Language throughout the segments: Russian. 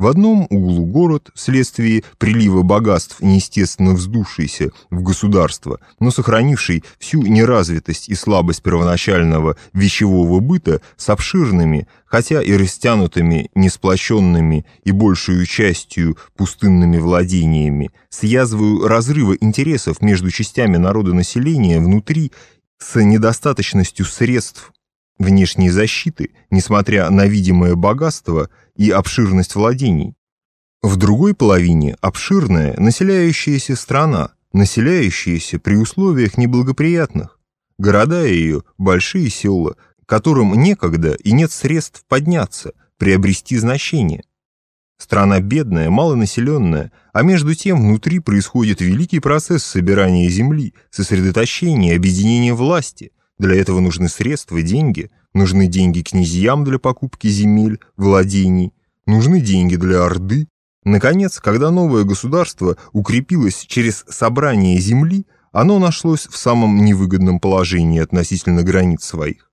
В одном углу город, вследствие прилива богатств, неестественно вздувшийся в государство, но сохранивший всю неразвитость и слабость первоначального вещевого быта с обширными, хотя и растянутыми, несплощенными и большую частью пустынными владениями, с язвою разрыва интересов между частями народонаселения внутри, с недостаточностью средств внешней защиты, несмотря на видимое богатство и обширность владений. В другой половине обширная населяющаяся страна, населяющаяся при условиях неблагоприятных. Города ее – большие села, которым некогда и нет средств подняться, приобрести значение. Страна бедная, малонаселенная, а между тем внутри происходит великий процесс собирания земли, сосредоточения, объединения власти. Для этого нужны средства, деньги – Нужны деньги князьям для покупки земель, владений, нужны деньги для Орды. Наконец, когда новое государство укрепилось через собрание земли, оно нашлось в самом невыгодном положении относительно границ своих.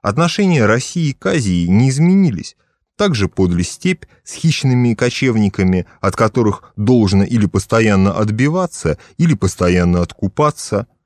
Отношения России к Азии не изменились, также подли степь с хищными кочевниками, от которых должно или постоянно отбиваться, или постоянно откупаться –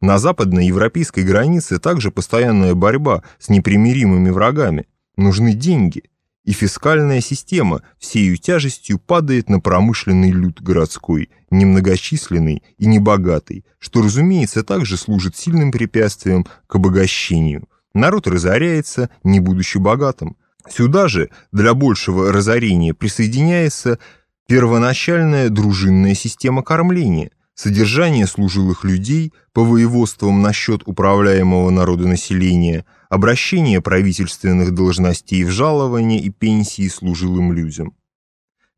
на западноевропейской границе также постоянная борьба с непримиримыми врагами. Нужны деньги, и фискальная система всею тяжестью падает на промышленный люд городской, немногочисленный и небогатый, что, разумеется, также служит сильным препятствием к обогащению. Народ разоряется, не будучи богатым. Сюда же для большего разорения присоединяется первоначальная дружинная система кормления, содержание служилых людей по воеводствам насчет управляемого народонаселения, обращение правительственных должностей в жалования и пенсии служилым людям.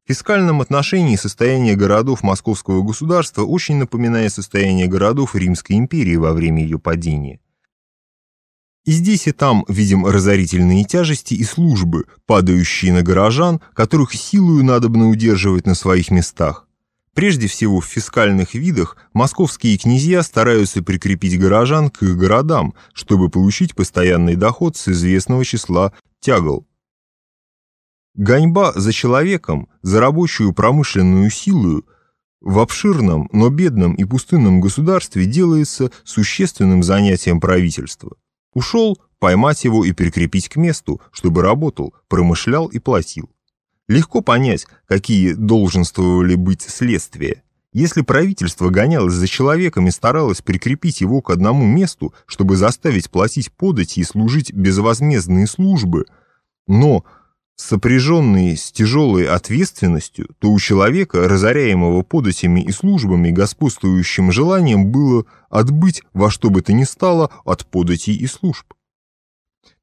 В фискальном отношении состояние городов московского государства очень напоминает состояние городов Римской империи во время ее падения. И здесь и там видим разорительные тяжести и службы, падающие на горожан, которых силою надобно удерживать на своих местах. Прежде всего, в фискальных видах московские князья стараются прикрепить горожан к их городам, чтобы получить постоянный доход с известного числа тягл. Гоньба за человеком, за рабочую промышленную силу в обширном, но бедном и пустынном государстве делается существенным занятием правительства. Ушел, поймать его и прикрепить к месту, чтобы работал, промышлял и платил. Легко понять, какие долженствовали быть следствия. Если правительство гонялось за человеком и старалось прикрепить его к одному месту, чтобы заставить платить подати и служить безвозмездные службы, но сопряженные с тяжелой ответственностью, то у человека, разоряемого податями и службами, господствующим желанием было отбыть во что бы то ни стало от податей и служб.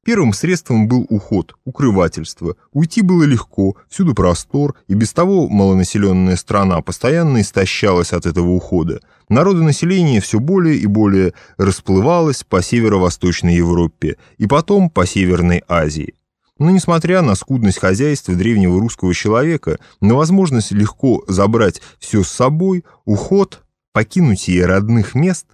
Первым средством был уход, укрывательство. Уйти было легко, всюду простор, и без того малонаселенная страна постоянно истощалась от этого ухода. Народонаселение все более и более расплывалось по северо-восточной Европе и потом по Северной Азии. Но несмотря на скудность хозяйства древнего русского человека, на возможность легко забрать все с собой, уход, покинуть ей родных мест,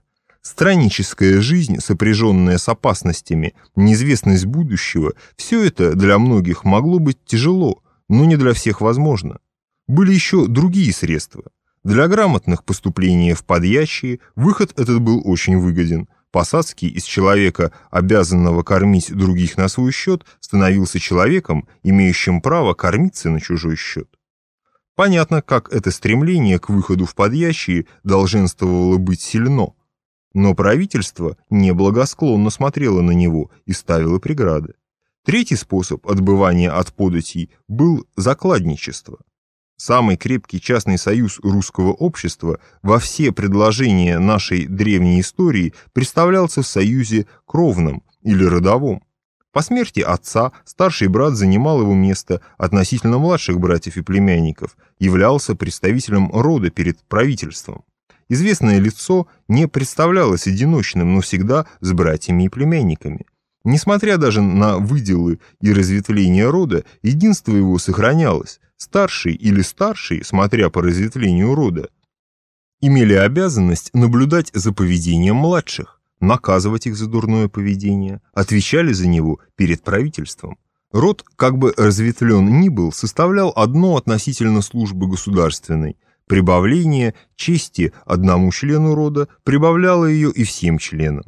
Странническая жизнь, сопряженная с опасностями, неизвестность будущего – все это для многих могло быть тяжело, но не для всех возможно. Были еще другие средства. Для грамотных поступления в подьячие выход этот был очень выгоден. Посадский из человека, обязанного кормить других на свой счет, становился человеком, имеющим право кормиться на чужой счет. Понятно, как это стремление к выходу в подьячие долженствовало быть сильно – но правительство неблагосклонно смотрело на него и ставило преграды. Третий способ отбывания от податей был закладничество. Самый крепкий частный союз русского общества во все предложения нашей древней истории представлялся в союзе кровном или родовом. По смерти отца старший брат занимал его место относительно младших братьев и племянников, являлся представителем рода перед правительством. Известное лицо не представлялось одиночным, но всегда с братьями и племянниками. Несмотря даже на выделы и разветвление рода, единство его сохранялось. Старший или старший, смотря по разветвлению рода, имели обязанность наблюдать за поведением младших, наказывать их за дурное поведение, отвечали за него перед правительством. Род, как бы разветвлен ни был, составлял одно относительно службы государственной. Прибавление чести одному члену рода прибавляло ее и всем членам.